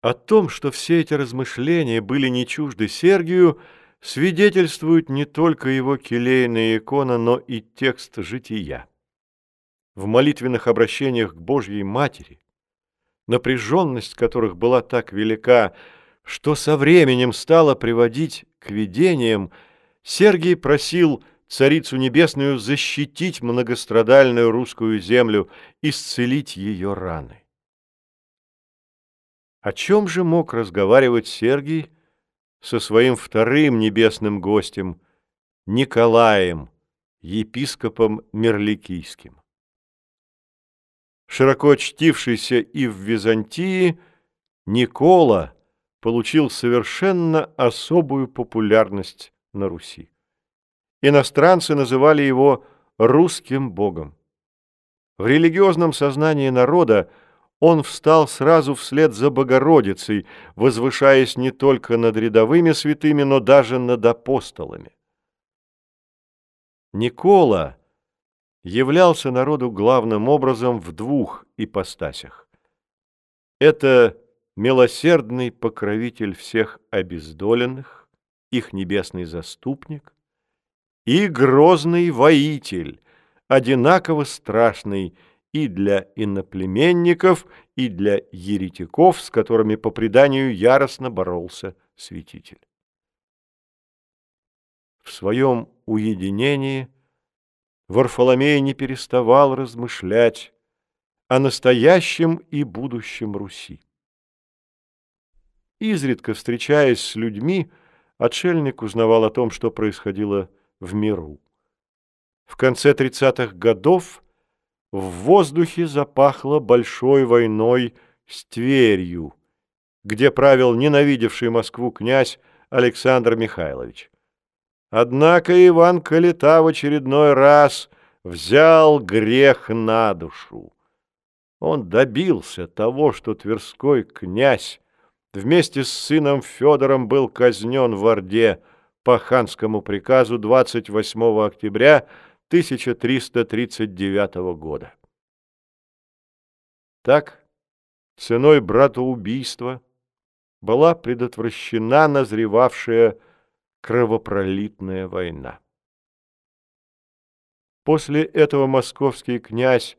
О том, что все эти размышления были не чужды Сергию, свидетельствует не только его келейная икона, но и текст жития. В молитвенных обращениях к Божьей Матери, напряженность которых была так велика, что со временем стала приводить к видениям, Сергий просил Царицу Небесную защитить многострадальную русскую землю, исцелить ее раны. О чем же мог разговаривать Сергий со своим вторым небесным гостем Николаем, епископом Мерликийским? Широко чтившийся и в Византии, Никола получил совершенно особую популярность на Руси. Иностранцы называли его русским богом. В религиозном сознании народа он встал сразу вслед за Богородицей, возвышаясь не только над рядовыми святыми, но даже над апостолами. Никола являлся народу главным образом в двух ипостасях. Это милосердный покровитель всех обездоленных, их небесный заступник, и грозный воитель, одинаково страшный и для иноплеменников, и для еретиков, с которыми по преданию яростно боролся святитель. В своем уединении Варфоломей не переставал размышлять о настоящем и будущем Руси. Изредка встречаясь с людьми, отшельник узнавал о том, что происходило в миру. В конце 30-х годов в воздухе запахло большой войной с Тверью, где правил ненавидевший Москву князь Александр Михайлович. Однако Иван Калита в очередной раз взял грех на душу. Он добился того, что Тверской князь вместе с сыном Федором был казнен в Орде по ханскому приказу 28 октября 1339 года. Так, ценой братоубийства была предотвращена назревавшая кровопролитная война. После этого московский князь,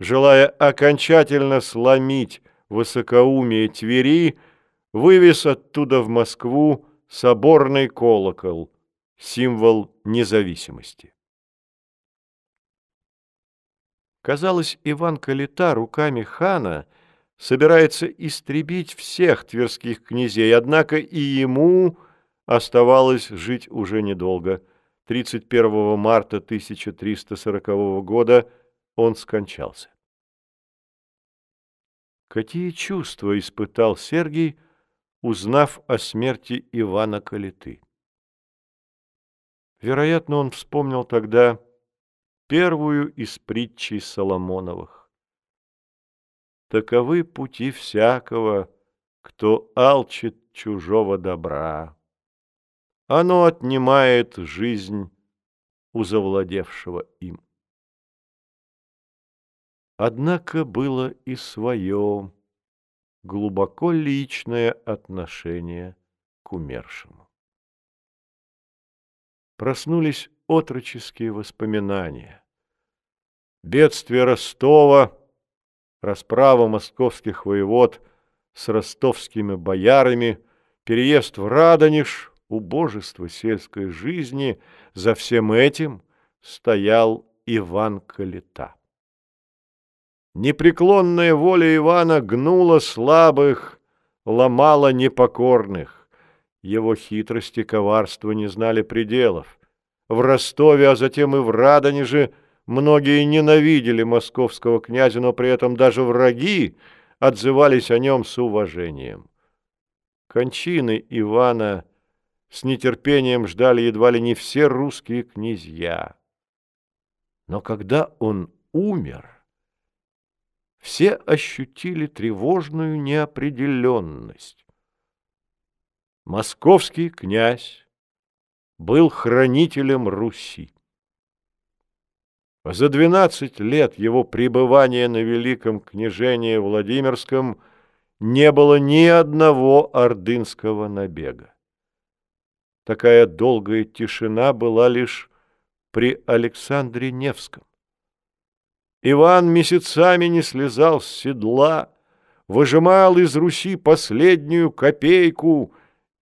желая окончательно сломить высокоумие Твери, вывез оттуда в Москву соборный колокол, символ независимости. Казалось, Иван Калита руками хана собирается истребить всех тверских князей, однако и ему оставалось жить уже недолго. 31 марта 1340 года он скончался. Какие чувства испытал Сергий, узнав о смерти Ивана Калиты? Вероятно, он вспомнил тогда первую из притчей Соломоновых. Таковы пути всякого, кто алчит чужого добра. Оно отнимает жизнь у завладевшего им. Однако было и свое глубоко личное отношение к умершему. Проснулись отроческие воспоминания. Бедствие Ростова, расправа московских воевод с ростовскими боярами, переезд в Радонеж, убожество сельской жизни, за всем этим стоял Иван Калита. Непреклонная воля Ивана гнула слабых, ломала непокорных. Его хитрости и коварство не знали пределов. В Ростове, а затем и в Радонеже многие ненавидели московского князя, но при этом даже враги отзывались о нем с уважением. Кончины Ивана с нетерпением ждали едва ли не все русские князья. Но когда он умер, все ощутили тревожную неопределенность. Московский князь был хранителем Руси. За двенадцать лет его пребывания на Великом княжении Владимирском не было ни одного ордынского набега. Такая долгая тишина была лишь при Александре Невском. Иван месяцами не слезал с седла, выжимал из Руси последнюю копейку,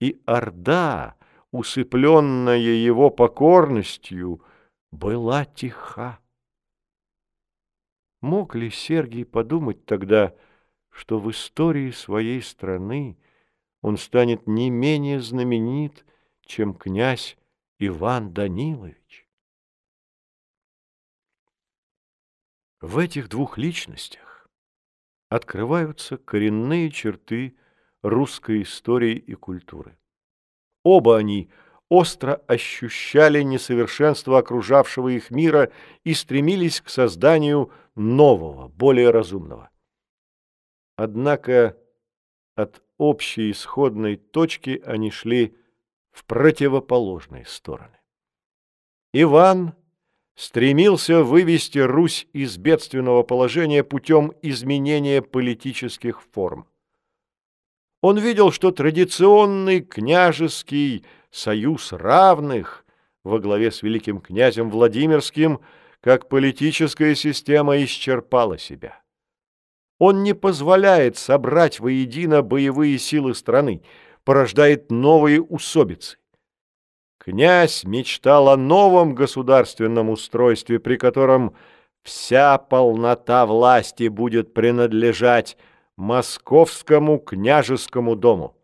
и Орда, усыпленная его покорностью, была тиха. Мог ли Сергий подумать тогда, что в истории своей страны он станет не менее знаменит, чем князь Иван Данилович? В этих двух личностях открываются коренные черты русской истории и культуры. Оба они остро ощущали несовершенство окружавшего их мира и стремились к созданию нового, более разумного. Однако от общей исходной точки они шли в противоположные стороны. Иван стремился вывести Русь из бедственного положения путем изменения политических форм. Он видел, что традиционный княжеский союз равных во главе с великим князем Владимирским как политическая система исчерпала себя. Он не позволяет собрать воедино боевые силы страны, порождает новые усобицы. Князь мечтал о новом государственном устройстве, при котором вся полнота власти будет принадлежать московскому княжескому дому.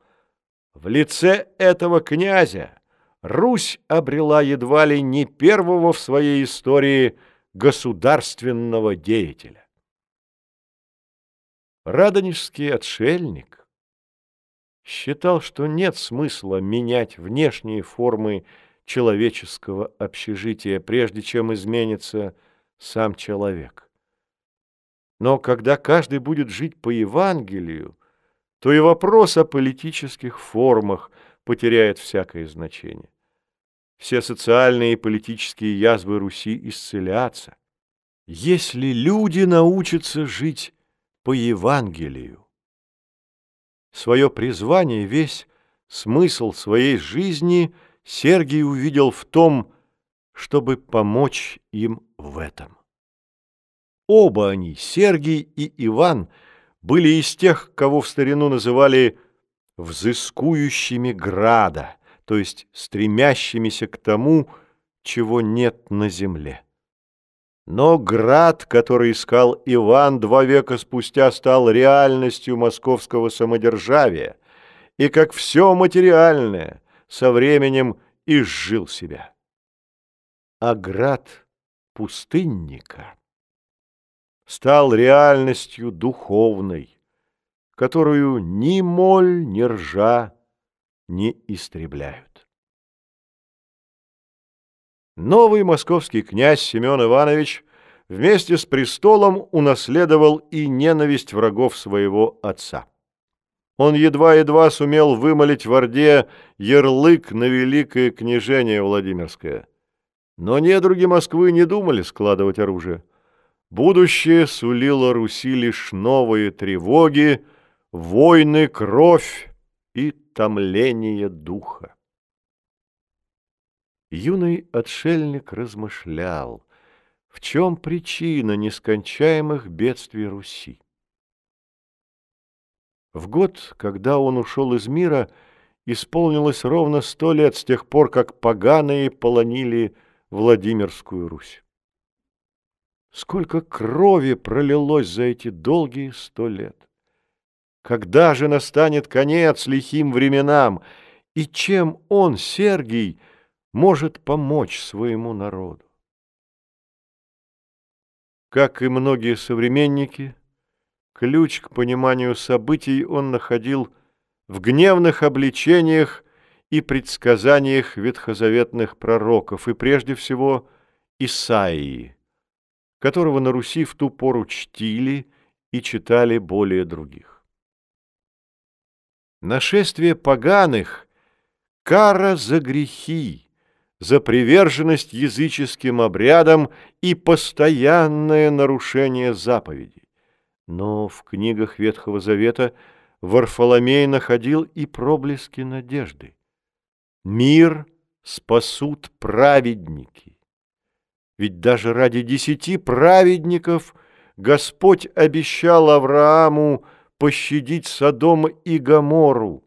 В лице этого князя Русь обрела едва ли не первого в своей истории государственного деятеля. Радонежский отшельник считал, что нет смысла менять внешние формы человеческого общежития, прежде чем изменится сам человек. Но когда каждый будет жить по Евангелию, то и вопрос о политических формах потеряет всякое значение. Все социальные и политические язвы Руси исцелятся, если люди научатся жить по Евангелию. Свое призвание, весь смысл своей жизни Сергий увидел в том, чтобы помочь им в этом. Оба они, Сергий и Иван, были из тех, кого в старину называли «взыскующими града», то есть стремящимися к тому, чего нет на земле. Но град, который искал Иван два века спустя, стал реальностью московского самодержавия, и, как все материальное, со временем изжил себя. А град пустынника стал реальностью духовной, которую ни моль, ни ржа не истребляют. Новый московский князь Семен Иванович вместе с престолом унаследовал и ненависть врагов своего отца. Он едва-едва сумел вымолить в Орде ярлык на великое княжение Владимирское. Но недруги Москвы не думали складывать оружие. Будущее сулило Руси лишь новые тревоги, войны, кровь и томление духа. Юный отшельник размышлял, в чем причина нескончаемых бедствий Руси. В год, когда он ушел из мира, исполнилось ровно сто лет с тех пор, как поганые полонили Владимирскую Русь. Сколько крови пролилось за эти долгие сто лет! Когда же настанет конец лихим временам, и чем он, Сергий, может помочь своему народу? Как и многие современники, ключ к пониманию событий он находил в гневных обличениях и предсказаниях ветхозаветных пророков, и прежде всего Исаии которого на Руси в ту пору чтили и читали более других. Нашествие поганых – кара за грехи, за приверженность языческим обрядам и постоянное нарушение заповедей. Но в книгах Ветхого Завета Варфоломей находил и проблески надежды. Мир спасут праведники. Ведь даже ради десяти праведников Господь обещал Аврааму пощадить Содом и Гоморру.